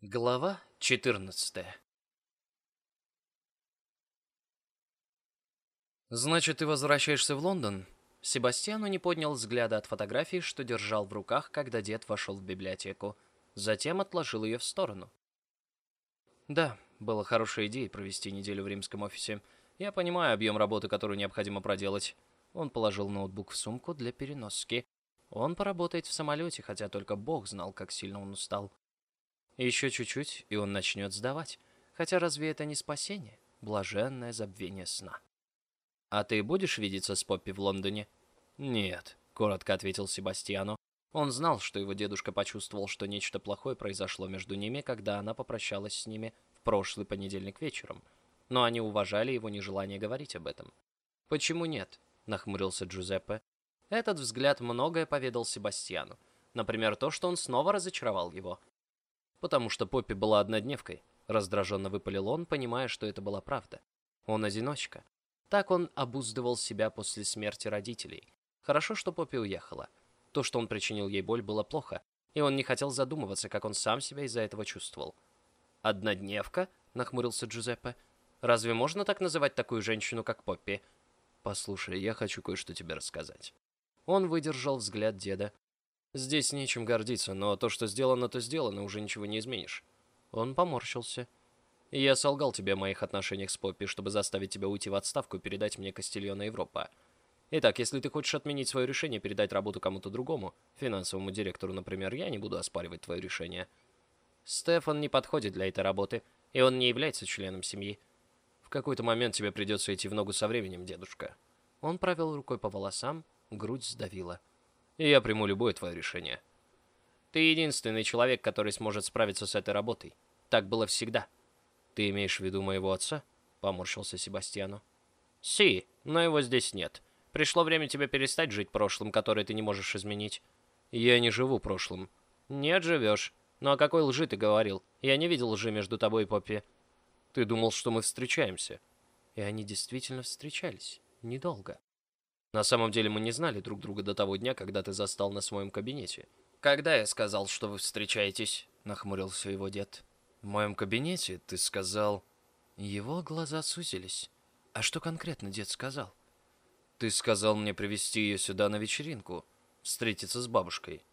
Глава 14 «Значит, ты возвращаешься в Лондон?» Себастьяну не поднял взгляда от фотографии, что держал в руках, когда дед вошел в библиотеку. Затем отложил ее в сторону. «Да, была хорошая идея провести неделю в римском офисе. Я понимаю объем работы, которую необходимо проделать». Он положил ноутбук в сумку для переноски. Он поработает в самолете, хотя только Бог знал, как сильно он устал. Еще чуть-чуть, и он начнет сдавать. Хотя разве это не спасение? Блаженное забвение сна. «А ты будешь видеться с Поппи в Лондоне?» «Нет», — коротко ответил Себастьяну. Он знал, что его дедушка почувствовал, что нечто плохое произошло между ними, когда она попрощалась с ними в прошлый понедельник вечером. Но они уважали его нежелание говорить об этом. «Почему нет?» — нахмурился Джузеппе. Этот взгляд многое поведал Себастьяну. Например, то, что он снова разочаровал его потому что Поппи была однодневкой. Раздраженно выпалил он, понимая, что это была правда. Он одиночка. Так он обуздывал себя после смерти родителей. Хорошо, что Поппи уехала. То, что он причинил ей боль, было плохо, и он не хотел задумываться, как он сам себя из-за этого чувствовал. «Однодневка?» — нахмурился Джузеппе. «Разве можно так называть такую женщину, как Поппи?» «Послушай, я хочу кое-что тебе рассказать». Он выдержал взгляд деда, Здесь нечем гордиться, но то, что сделано, то сделано, уже ничего не изменишь. Он поморщился. Я солгал тебе о моих отношениях с Поппи, чтобы заставить тебя уйти в отставку и передать мне Кастильона Европа. Итак, если ты хочешь отменить свое решение передать работу кому-то другому, финансовому директору, например, я не буду оспаривать твое решение. Стефан не подходит для этой работы, и он не является членом семьи. В какой-то момент тебе придется идти в ногу со временем, дедушка. Он провел рукой по волосам, грудь сдавила и я приму любое твое решение. Ты единственный человек, который сможет справиться с этой работой. Так было всегда. Ты имеешь в виду моего отца? Поморщился Себастьяну. Си, но его здесь нет. Пришло время тебе перестать жить прошлым, которое ты не можешь изменить. Я не живу прошлым. Нет, живешь. Ну о какой лжи ты говорил? Я не видел лжи между тобой и Поппи. Ты думал, что мы встречаемся. И они действительно встречались. Недолго. На самом деле мы не знали друг друга до того дня, когда ты застал нас в моем кабинете. Когда я сказал, что вы встречаетесь? Нахмурился его дед. В моем кабинете ты сказал... Его глаза сузились. А что конкретно дед сказал? Ты сказал мне привести ее сюда на вечеринку, встретиться с бабушкой.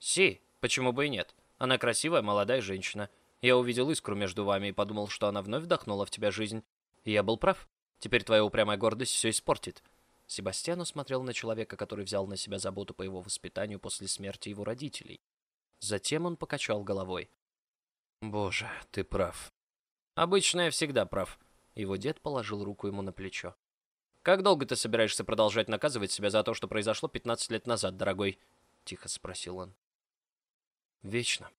Си, почему бы и нет? Она красивая, молодая женщина. Я увидел искру между вами и подумал, что она вновь вдохнула в тебя жизнь. И я был прав. Теперь твоя упрямая гордость все испортит. Себастьян смотрел на человека, который взял на себя заботу по его воспитанию после смерти его родителей. Затем он покачал головой. «Боже, ты прав. Обычно я всегда прав». Его дед положил руку ему на плечо. «Как долго ты собираешься продолжать наказывать себя за то, что произошло 15 лет назад, дорогой?» — тихо спросил он. «Вечно».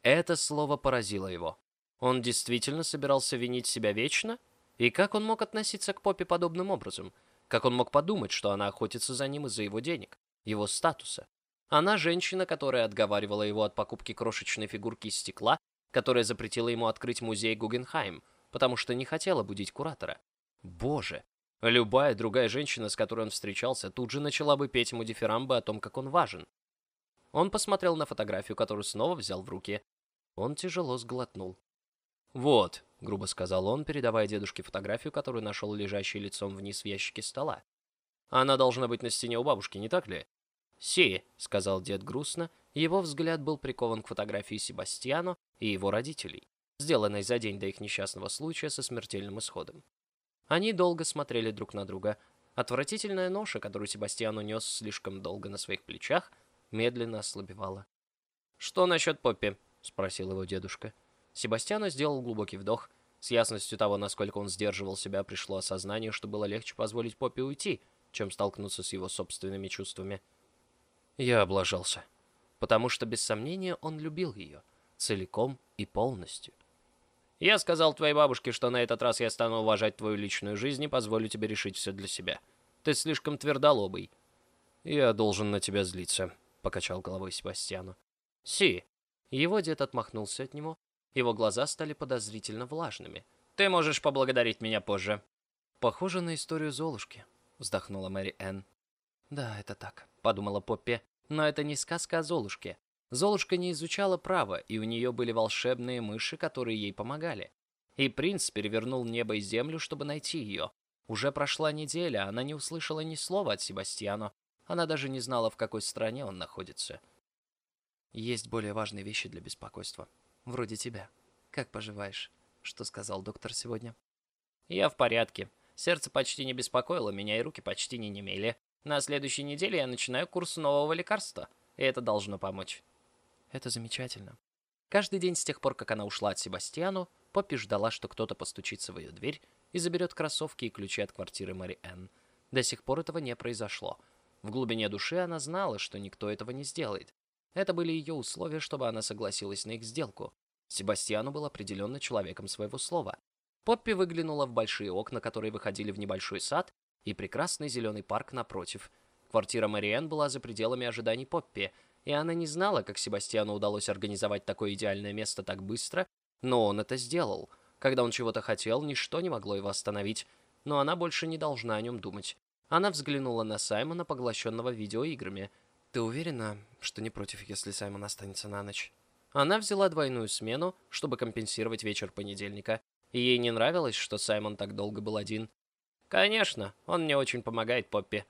Это слово поразило его. Он действительно собирался винить себя вечно? И как он мог относиться к Попе подобным образом — как он мог подумать, что она охотится за ним из-за его денег, его статуса? Она женщина, которая отговаривала его от покупки крошечной фигурки из стекла, которая запретила ему открыть музей Гугенхайм, потому что не хотела будить куратора. Боже! Любая другая женщина, с которой он встречался, тут же начала бы петь ему дифирамбы о том, как он важен. Он посмотрел на фотографию, которую снова взял в руки. Он тяжело сглотнул. «Вот», — грубо сказал он, передавая дедушке фотографию, которую нашел лежащей лицом вниз в ящике стола. «Она должна быть на стене у бабушки, не так ли?» «Си», — сказал дед грустно, его взгляд был прикован к фотографии Себастьяно и его родителей, сделанной за день до их несчастного случая со смертельным исходом. Они долго смотрели друг на друга. Отвратительная ноша, которую Себастьяну нес слишком долго на своих плечах, медленно ослабевала. «Что насчет Поппи?» — спросил его дедушка. Себастьяно сделал глубокий вдох. С ясностью того, насколько он сдерживал себя, пришло осознание, что было легче позволить Поппи уйти, чем столкнуться с его собственными чувствами. Я облажался. Потому что, без сомнения, он любил ее. Целиком и полностью. Я сказал твоей бабушке, что на этот раз я стану уважать твою личную жизнь и позволю тебе решить все для себя. Ты слишком твердолобый. Я должен на тебя злиться, — покачал головой Себастьяну. Си. Его дед отмахнулся от него его глаза стали подозрительно влажными. «Ты можешь поблагодарить меня позже». «Похоже на историю Золушки», — вздохнула Мэри Энн. «Да, это так», — подумала Поппи. «Но это не сказка о Золушке. Золушка не изучала право, и у нее были волшебные мыши, которые ей помогали. И принц перевернул небо и землю, чтобы найти ее. Уже прошла неделя, она не услышала ни слова от Себастьяно. Она даже не знала, в какой стране он находится. Есть более важные вещи для беспокойства. Вроде тебя. Как поживаешь? Что сказал доктор сегодня? Я в порядке. Сердце почти не беспокоило меня, и руки почти не немели. На следующей неделе я начинаю курс нового лекарства, и это должно помочь. Это замечательно. Каждый день с тех пор, как она ушла от Себастьяну, Поппи ждала, что кто-то постучится в ее дверь и заберет кроссовки и ключи от квартиры Мэри Энн. До сих пор этого не произошло. В глубине души она знала, что никто этого не сделает. Это были ее условия, чтобы она согласилась на их сделку. Себастьяну был определенно человеком своего слова. Поппи выглянула в большие окна, которые выходили в небольшой сад, и прекрасный зеленый парк напротив. Квартира Мэриэн была за пределами ожиданий Поппи, и она не знала, как Себастьяну удалось организовать такое идеальное место так быстро, но он это сделал. Когда он чего-то хотел, ничто не могло его остановить, но она больше не должна о нем думать. Она взглянула на Саймона, поглощенного видеоиграми. «Ты уверена, что не против, если Саймон останется на ночь?» Она взяла двойную смену, чтобы компенсировать вечер понедельника, и ей не нравилось, что Саймон так долго был один. «Конечно, он мне очень помогает, Поппи».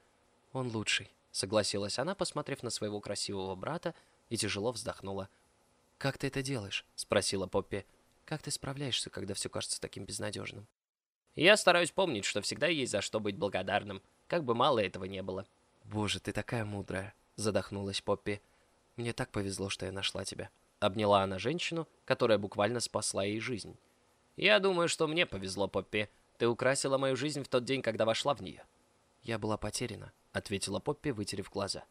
«Он лучший», — согласилась она, посмотрев на своего красивого брата, и тяжело вздохнула. «Как ты это делаешь?» — спросила Поппи. «Как ты справляешься, когда все кажется таким безнадежным?» «Я стараюсь помнить, что всегда есть за что быть благодарным, как бы мало этого не было». «Боже, ты такая мудрая», — задохнулась Поппи. «Мне так повезло, что я нашла тебя». Обняла она женщину, которая буквально спасла ей жизнь. «Я думаю, что мне повезло, Поппи. Ты украсила мою жизнь в тот день, когда вошла в нее». «Я была потеряна», — ответила Поппи, вытерев глаза.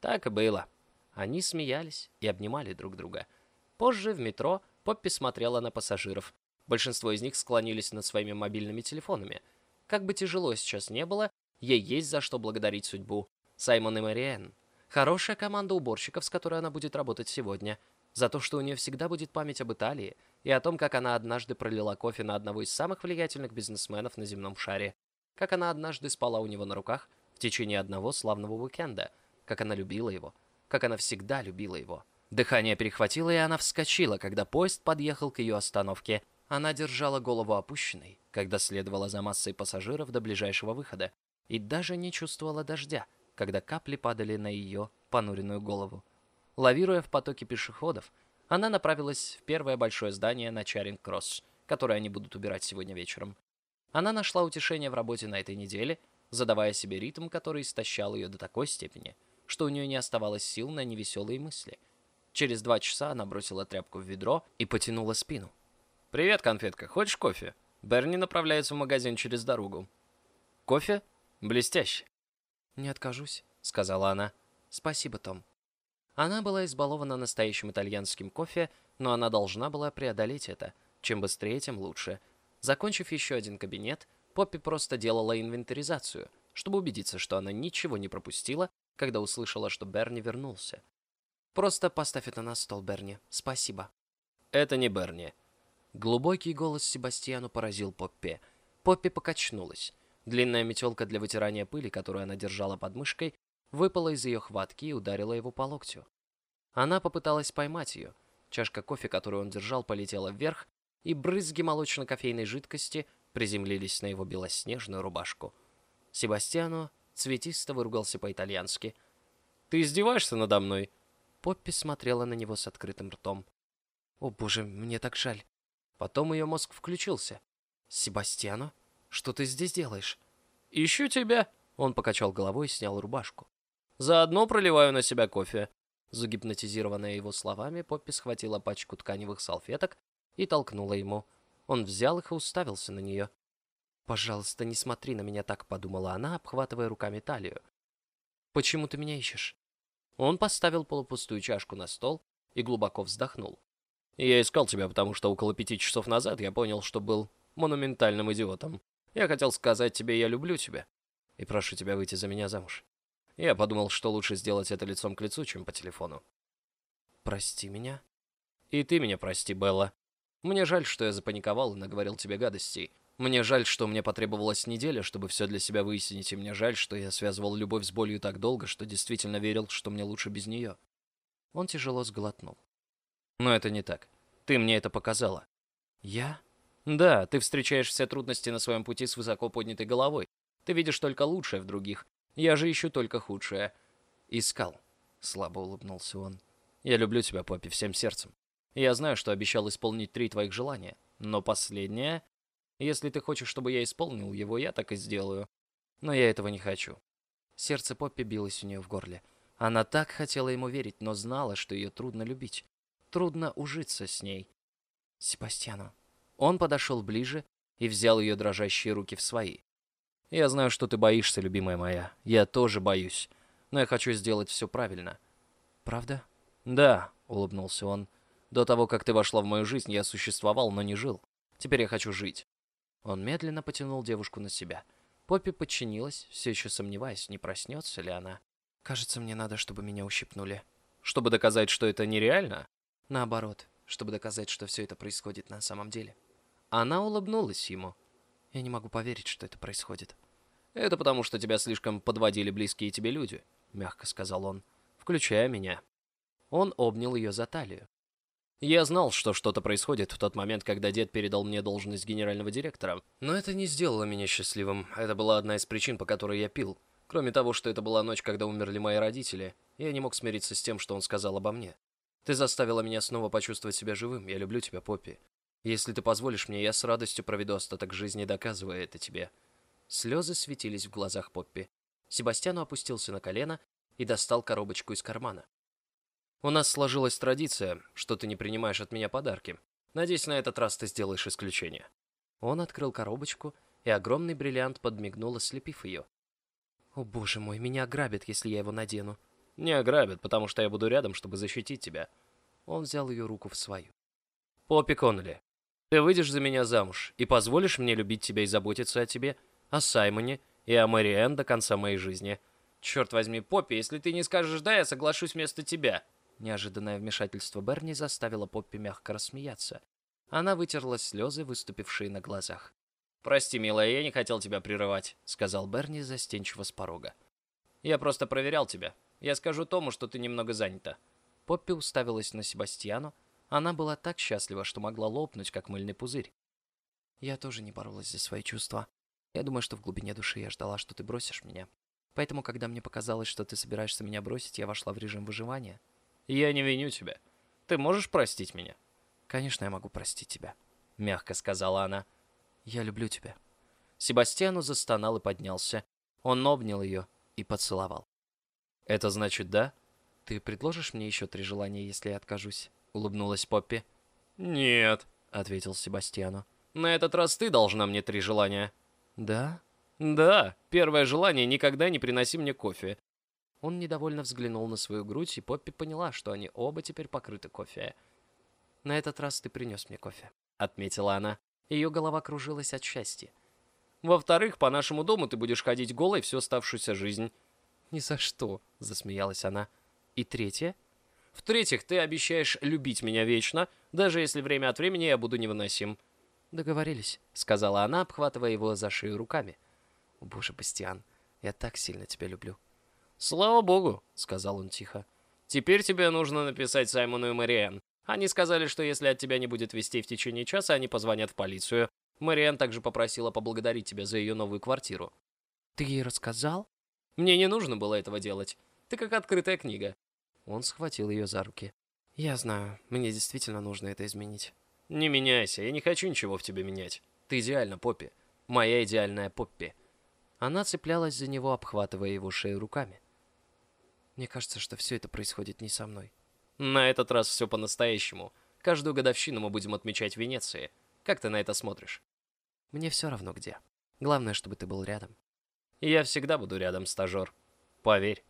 «Так и было». Они смеялись и обнимали друг друга — Позже в метро Поппи смотрела на пассажиров. Большинство из них склонились над своими мобильными телефонами. Как бы тяжело сейчас не было, ей есть за что благодарить судьбу. Саймон и Мариэн. Хорошая команда уборщиков, с которой она будет работать сегодня. За то, что у нее всегда будет память об Италии и о том, как она однажды пролила кофе на одного из самых влиятельных бизнесменов на земном шаре. Как она однажды спала у него на руках в течение одного славного уикенда. Как она любила его. Как она всегда любила его. Дыхание перехватило, и она вскочила, когда поезд подъехал к ее остановке. Она держала голову опущенной, когда следовала за массой пассажиров до ближайшего выхода, и даже не чувствовала дождя, когда капли падали на ее понуренную голову. Лавируя в потоке пешеходов, она направилась в первое большое здание на Чаринг-Кросс, которое они будут убирать сегодня вечером. Она нашла утешение в работе на этой неделе, задавая себе ритм, который истощал ее до такой степени, что у нее не оставалось сил на невеселые мысли — Через два часа она бросила тряпку в ведро и потянула спину. «Привет, конфетка. Хочешь кофе?» Берни направляется в магазин через дорогу. «Кофе? Блестяще». «Не откажусь», — сказала она. «Спасибо, Том». Она была избалована настоящим итальянским кофе, но она должна была преодолеть это. Чем быстрее, тем лучше. Закончив еще один кабинет, Поппи просто делала инвентаризацию, чтобы убедиться, что она ничего не пропустила, когда услышала, что Берни вернулся. Просто поставь это на стол, Берни. Спасибо. Это не Берни. Глубокий голос Себастьяну поразил Поппи. Поппи покачнулась. Длинная метелка для вытирания пыли, которую она держала под мышкой, выпала из ее хватки и ударила его по локтю. Она попыталась поймать ее. Чашка кофе, которую он держал, полетела вверх, и брызги молочно-кофейной жидкости приземлились на его белоснежную рубашку. Себастьяно цветисто выругался по-итальянски. «Ты издеваешься надо мной?» Поппи смотрела на него с открытым ртом. «О боже, мне так жаль». Потом ее мозг включился. «Себастьяно, что ты здесь делаешь?» «Ищу тебя!» Он покачал головой и снял рубашку. «Заодно проливаю на себя кофе». Загипнотизированная его словами, Поппи схватила пачку тканевых салфеток и толкнула ему. Он взял их и уставился на нее. «Пожалуйста, не смотри на меня так», — подумала она, обхватывая руками талию. «Почему ты меня ищешь?» Он поставил полупустую чашку на стол и глубоко вздохнул. «Я искал тебя, потому что около пяти часов назад я понял, что был монументальным идиотом. Я хотел сказать тебе, я люблю тебя, и прошу тебя выйти за меня замуж. Я подумал, что лучше сделать это лицом к лицу, чем по телефону. Прости меня. И ты меня прости, Белла. Мне жаль, что я запаниковал и наговорил тебе гадостей. Мне жаль, что мне потребовалась неделя, чтобы все для себя выяснить, и мне жаль, что я связывал любовь с болью так долго, что действительно верил, что мне лучше без нее. Он тяжело сглотнул. Но это не так. Ты мне это показала. Я? Да, ты встречаешь все трудности на своем пути с высоко поднятой головой. Ты видишь только лучшее в других. Я же ищу только худшее. Искал. Слабо улыбнулся он. Я люблю тебя, Поппи, всем сердцем. Я знаю, что обещал исполнить три твоих желания. Но последнее... Если ты хочешь, чтобы я исполнил его, я так и сделаю. Но я этого не хочу. Сердце Поппи билось у нее в горле. Она так хотела ему верить, но знала, что ее трудно любить. Трудно ужиться с ней. Себастьяну. Он подошел ближе и взял ее дрожащие руки в свои. «Я знаю, что ты боишься, любимая моя. Я тоже боюсь. Но я хочу сделать все правильно». «Правда?» «Да», — улыбнулся он. «До того, как ты вошла в мою жизнь, я существовал, но не жил. Теперь я хочу жить». Он медленно потянул девушку на себя. Поппи подчинилась, все еще сомневаясь, не проснется ли она. «Кажется, мне надо, чтобы меня ущипнули». «Чтобы доказать, что это нереально?» «Наоборот, чтобы доказать, что все это происходит на самом деле». Она улыбнулась ему. «Я не могу поверить, что это происходит». «Это потому, что тебя слишком подводили близкие тебе люди», — мягко сказал он, включая меня. Он обнял ее за талию. Я знал, что что-то происходит в тот момент, когда дед передал мне должность генерального директора. Но это не сделало меня счастливым. Это была одна из причин, по которой я пил. Кроме того, что это была ночь, когда умерли мои родители, я не мог смириться с тем, что он сказал обо мне. Ты заставила меня снова почувствовать себя живым. Я люблю тебя, Поппи. Если ты позволишь мне, я с радостью проведу остаток жизни, доказывая это тебе. Слезы светились в глазах Поппи. Себастьяну опустился на колено и достал коробочку из кармана. У нас сложилась традиция, что ты не принимаешь от меня подарки. Надеюсь, на этот раз ты сделаешь исключение. Он открыл коробочку, и огромный бриллиант подмигнул, ослепив ее. О боже мой, меня ограбят, если я его надену. Не ограбят, потому что я буду рядом, чтобы защитить тебя. Он взял ее руку в свою. Поппи Коннелли, ты выйдешь за меня замуж и позволишь мне любить тебя и заботиться о тебе, о Саймоне и о Мэриэн до конца моей жизни. Черт возьми, Поппи, если ты не скажешь «да», я соглашусь вместо тебя. Неожиданное вмешательство Берни заставило Поппи мягко рассмеяться. Она вытерла слезы, выступившие на глазах. «Прости, милая, я не хотел тебя прерывать», — сказал Берни застенчиво с порога. «Я просто проверял тебя. Я скажу Тому, что ты немного занята». Поппи уставилась на Себастьяну. Она была так счастлива, что могла лопнуть, как мыльный пузырь. «Я тоже не боролась за свои чувства. Я думаю, что в глубине души я ждала, что ты бросишь меня. Поэтому, когда мне показалось, что ты собираешься меня бросить, я вошла в режим выживания». Я не виню тебя. Ты можешь простить меня? Конечно, я могу простить тебя, мягко сказала она. Я люблю тебя. Себастьяну застонал и поднялся. Он обнял ее и поцеловал. Это значит да? Ты предложишь мне еще три желания, если я откажусь? Улыбнулась Поппи. Нет, ответил Себастьяну. На этот раз ты должна мне три желания. Да? Да. Первое желание — никогда не приноси мне кофе. Он недовольно взглянул на свою грудь, и Поппи поняла, что они оба теперь покрыты кофе. «На этот раз ты принес мне кофе», — отметила она. Ее голова кружилась от счастья. «Во-вторых, по нашему дому ты будешь ходить голой всю оставшуюся жизнь». «Ни за что», — засмеялась она. «И третье?» «В-третьих, ты обещаешь любить меня вечно, даже если время от времени я буду невыносим». «Договорились», — сказала она, обхватывая его за шею руками. «О, боже, Бастиан, я так сильно тебя люблю». «Слава богу», — сказал он тихо. «Теперь тебе нужно написать Саймону и Мариэн. Они сказали, что если от тебя не будет вести в течение часа, они позвонят в полицию. Мариэн также попросила поблагодарить тебя за ее новую квартиру». «Ты ей рассказал?» «Мне не нужно было этого делать. Ты как открытая книга». Он схватил ее за руки. «Я знаю, мне действительно нужно это изменить». «Не меняйся, я не хочу ничего в тебе менять. Ты идеальна, Поппи. Моя идеальная Поппи». Она цеплялась за него, обхватывая его шею руками. Мне кажется, что все это происходит не со мной. На этот раз все по-настоящему. Каждую годовщину мы будем отмечать в Венеции. Как ты на это смотришь? Мне все равно где. Главное, чтобы ты был рядом. Я всегда буду рядом, стажер. Поверь.